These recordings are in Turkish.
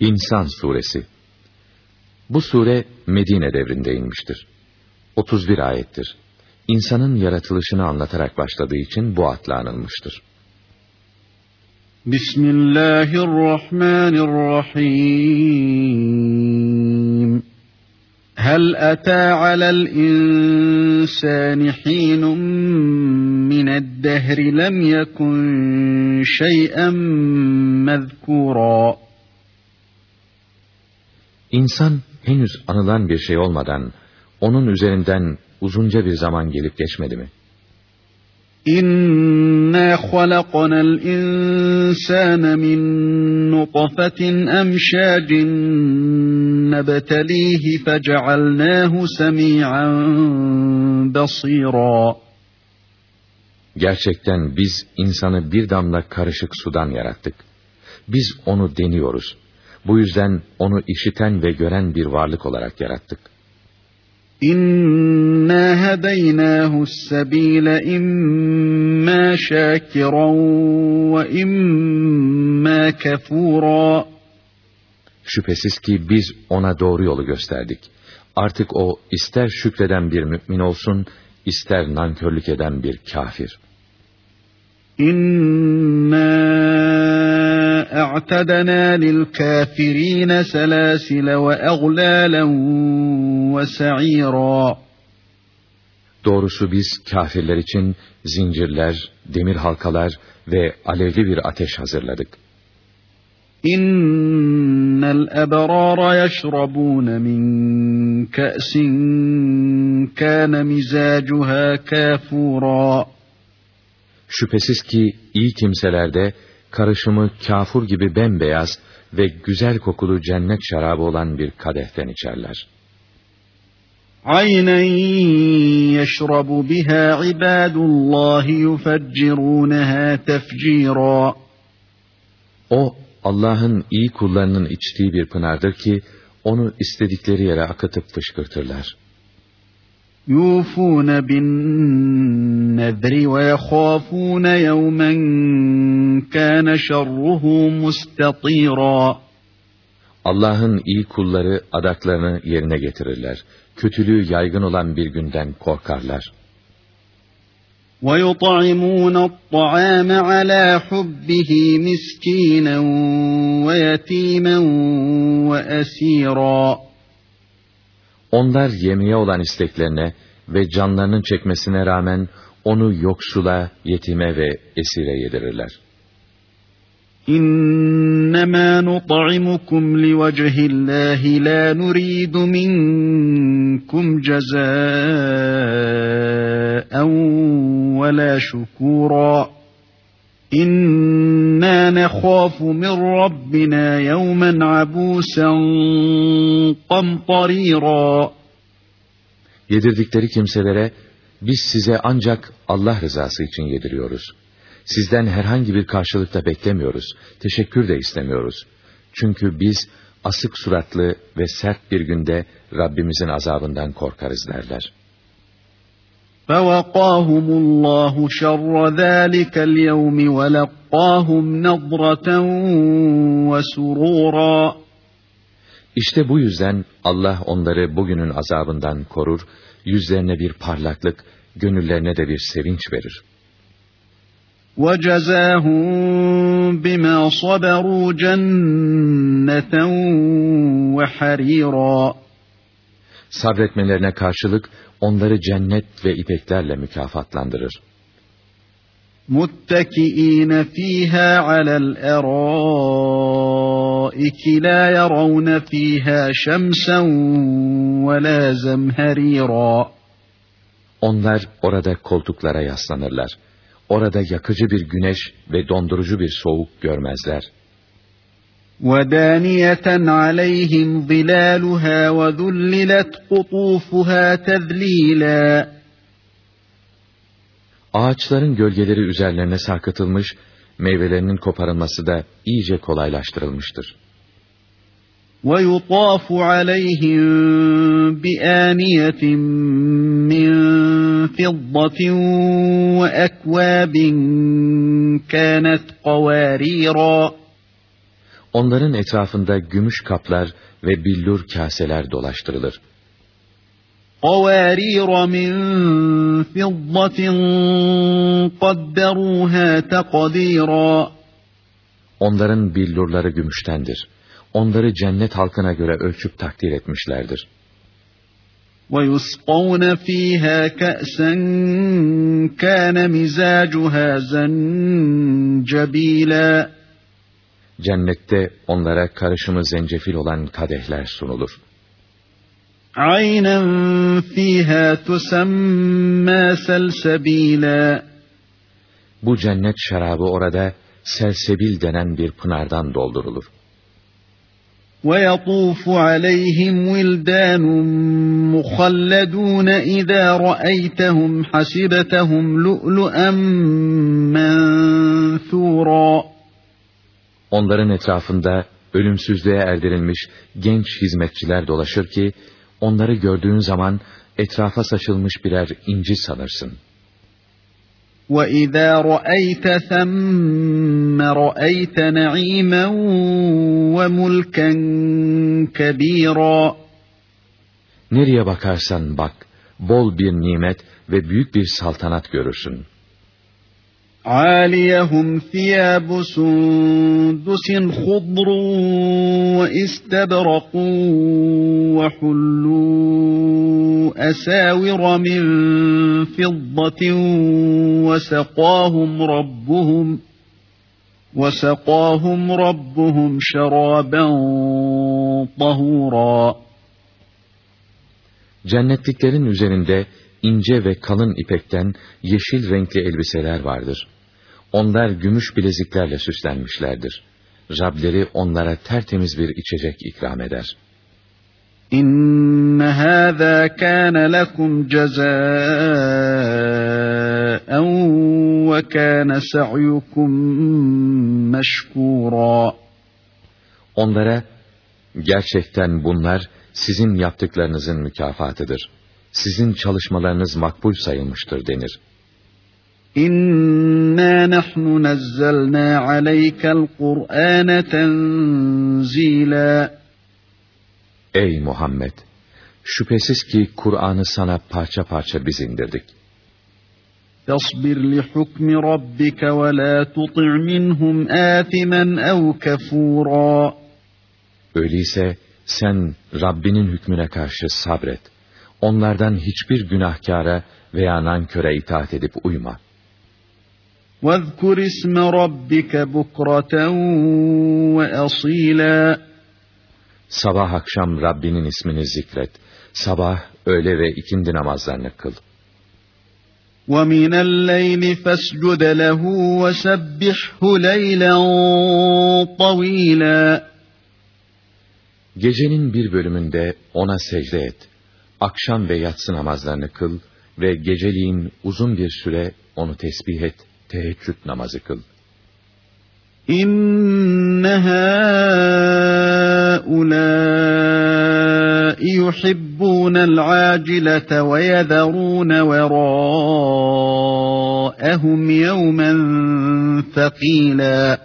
İnsan Suresi Bu sure Medine devrinde inmiştir. 31 ayettir. İnsanın yaratılışını anlatarak başladığı için bu adla anılmıştır. Bismillahirrahmanirrahim. هل أتى على الإنسان حين من الدهر لم يكن شيئا مذكورا İnsan henüz anılan bir şey olmadan onun üzerinden uzunca bir zaman gelip geçmedi mi? İnna halaqnal insane min nutfatin emşacin nebtelihi fecealnahu semi'an basira. Gerçekten biz insanı bir damla karışık sudan yarattık. Biz onu deniyoruz. Bu yüzden onu işiten ve gören bir varlık olarak yarattık. İnna hedeynahu sebile imma şakiran ve imma kefura. Şüphesiz ki biz ona doğru yolu gösterdik. Artık o ister şükreden bir mümin olsun, ister nankörlük eden bir kafir. İnna اَعْتَدَنَا لِلْكَافِر۪ينَ سَلَاسِلَ وَاَغْلَالًا وَسَع۪يرًا Doğrusu biz kafirler için zincirler, demir halkalar ve alevli bir ateş hazırladık. İnnel ebrara yeşrabun min ka'sin kana mizacuha kafura. Şüphesiz ki iyi kimselerde karışımı kafur gibi bembeyaz ve güzel kokulu cennet şarabı olan bir kadehten içerler. Aynen yeşrabu biha ibadullahi yufeccirunaha tefcira. O Allah'ın iyi kullarının içtiği bir pınardır ki onu istedikleri yere akıtıp fışkırtırlar. يُوفُونَ بِالنَّذْرِ وَيَخَافُونَ يَوْمًا كَانَ شَرُّهُ مُسْتَطِيرًا Allah'ın iyi kulları adaklarını yerine getirirler. Kötülüğü yaygın olan bir günden korkarlar. وَيُطْعِمُونَ الطَّعَامَ عَلَى حُبِّهِ مِسْكِينًا وَيَتِيمًا وَأَسِيرًا onlar yemeğe olan isteklerine ve canlarının çekmesine rağmen onu yoksula, yetime ve esire yedirirler. İnnemâ nut'imukum livechillahi la nuridu minkum cezâen ve la şukûrâ. İnna nekhafu min rabbina yevmen abusen qamtarîrâ. Yedirdikleri kimselere biz size ancak Allah rızası için yediriyoruz. Sizden herhangi bir karşılık da beklemiyoruz. Teşekkür de istemiyoruz. Çünkü biz asık suratlı ve sert bir günde Rabbimizin azabından korkarız derler. فَوَقَاهُمُ اللّٰهُ شَرَّ ذَٰلِكَ الْيَوْمِ وَلَقَّاهُمْ نَضْرَةً وَسُرُورًا İşte bu yüzden Allah onları bugünün azabından korur, yüzlerine bir parlaklık, gönüllerine de bir sevinç verir. وَجَزَاهُمْ بِمَا صَبَرُوا جَنَّةً وَحَرِيرًا Sabretmelerine karşılık onları cennet ve ipeklerle mükafatlandırır. مُتَّكِئِينَ فِيهَا عَلَى الْأَرَائِكِ لَا يَرَوْنَ فِيهَا شَمْسًا وَلَا زَمْهَرِيرًا Onlar orada koltuklara yaslanırlar. Orada yakıcı bir güneş ve dondurucu bir soğuk görmezler. وَدَانِيَةً عَلَيْهِمْ ظِلَالُهَا وَذُلِّلَتْ قُطُوفُهَا تَذْلِيلًا Ağaçların gölgeleri üzerlerine sarkıtılmış, meyvelerinin koparılması da iyice kolaylaştırılmıştır. وَيُطَافُ عَلَيْهِمْ بِآنِيَةٍ مِّنْ فِضَّةٍ وَأَكْوَابٍ كَانَتْ قَوَارِيرًا Onların etrafında gümüş kaplar ve billur kaseler dolaştırılır. قوارير من فضة قدروها تقديرا Onların billurları gümüştendir. Onları cennet halkına göre ölçüp takdir etmişlerdir. وَيُسْقَوْنَ ف۪يهَا كَأْسًا كَانَ مِزَاجُهَا زَنْجَب۪يلًا Cennette onlara karışımı zencefil olan kadehler sunulur. عَيْنًا ف۪يهَا تُسَمَّى سَلْسَب۪يلًا Bu cennet şarabı orada selsebil denen bir pınardan doldurulur. وَيَطُوفُ عَلَيْهِمْ وِلْدَانٌ مُخَلَّدُونَ اِذَا رَأَيْتَهُمْ حَسِبَتَهُمْ لُؤْلُؤًا مَنْثُورًا Onların etrafında ölümsüzlüğe erdirilmiş genç hizmetçiler dolaşır ki, onları gördüğün zaman etrafa saçılmış birer inci sanırsın.'' وَإِذَا رَأَيْتَ ثَمَّ رَأَيْتَ نَعِيمًا وَمُلْكًا كَب۪يرًا Nereye bakarsan bak, bol bir nimet ve büyük bir saltanat görürsün. عاليهم ثياب سندس خضر واستبرق وحلوا أساور من فضة وسقاهم ربهم وسقاهم ربهم شرابا طهورا Cennetliklerin üzerinde ince ve kalın ipekten yeşil renkli elbiseler vardır. Onlar gümüş bileziklerle süslenmişlerdir. Rableri onlara tertemiz bir içecek ikram eder. İnne hâzâ kâne lekum cezâen ve kâne sa'yukum meşkûrâ. Onlara gerçekten bunlar sizin yaptıklarınızın mükafatıdır sizin çalışmalarınız makbul sayılmıştır denir. İnna nahnu nazzalna aleykel Kur'ane tenzila. Ey Muhammed! Şüphesiz ki Kur'an'ı sana parça parça biz indirdik. فاصبر لحكم ربك ولا تطع منهم آثما أو كفورا Öyleyse sen Rabbinin hükmüne karşı sabret onlardan hiçbir günahkara veya nanköre itaat edip uyma. وَاذْكُرِ اسْمَ رَبِّكَ بُكْرَةً وَأَصِيلًا Sabah akşam Rabbinin ismini zikret. Sabah, öğle ve ikindi namazlarını kıl. وَمِنَ اللَّيْلِ فَاسْجُدَ لَهُ وَسَبِّحْهُ لَيْلًا طَوِيلًا Gecenin bir bölümünde ona secde et akşam ve yatsı namazlarını kıl ve geceliğin uzun bir süre onu tesbih et, teheccüd namazı kıl. İnne hâulâi yuhibbûnel âcilete ve yedherûne verâehum yevmen thekîlâ.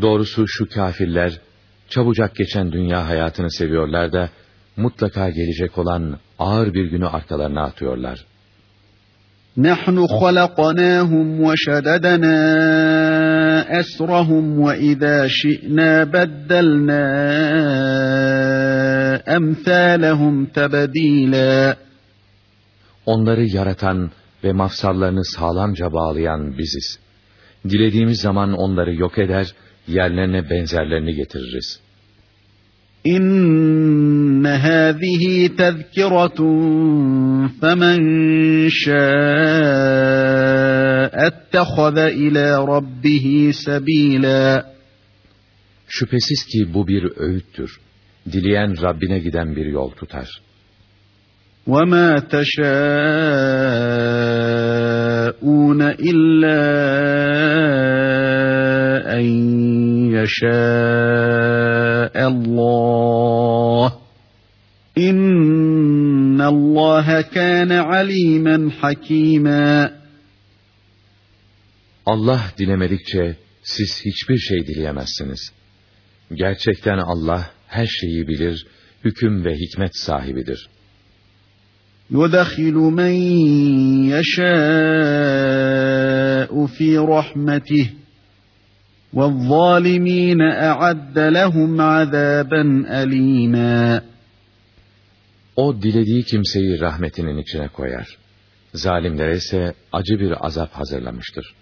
Doğrusu şu kafirler, çabucak geçen dünya hayatını seviyorlar da, mutlaka gelecek olan ağır bir günü arkalarına atıyorlar. نحن خلقناهم وشددنا أسرهم وإذا شئنا بدلنا أمثالهم تبديلا Onları yaratan ve mafsallarını sağlamca bağlayan biziz. Dilediğimiz zaman onları yok eder, yerlerine benzerlerini getiririz.'' إن هذه تذكرة فمن شاء اتخذ إلى ربه سبيلا Şüphesiz ki bu bir öğüttür. Dileyen Rabbine giden bir yol tutar. وَمَا تَشَاءُونَ إِلَّا أَنْ يَشَاءَ اِنَّ اللّٰهَ كَانَ عَلِيمًا حَك۪يمًا Allah dilemedikçe siz hiçbir şey dileyemezsiniz. Gerçekten Allah her şeyi bilir, hüküm ve hikmet sahibidir. يُدَخِلُ مَنْ يَشَاءُ فِي رَحْمَتِهِ وَالظَّالِمِينَ أَعَدَّ لَهُمْ عَذَابًا أَلِيمًا o dilediği kimseyi rahmetinin içine koyar. Zalimlere ise acı bir azap hazırlamıştır.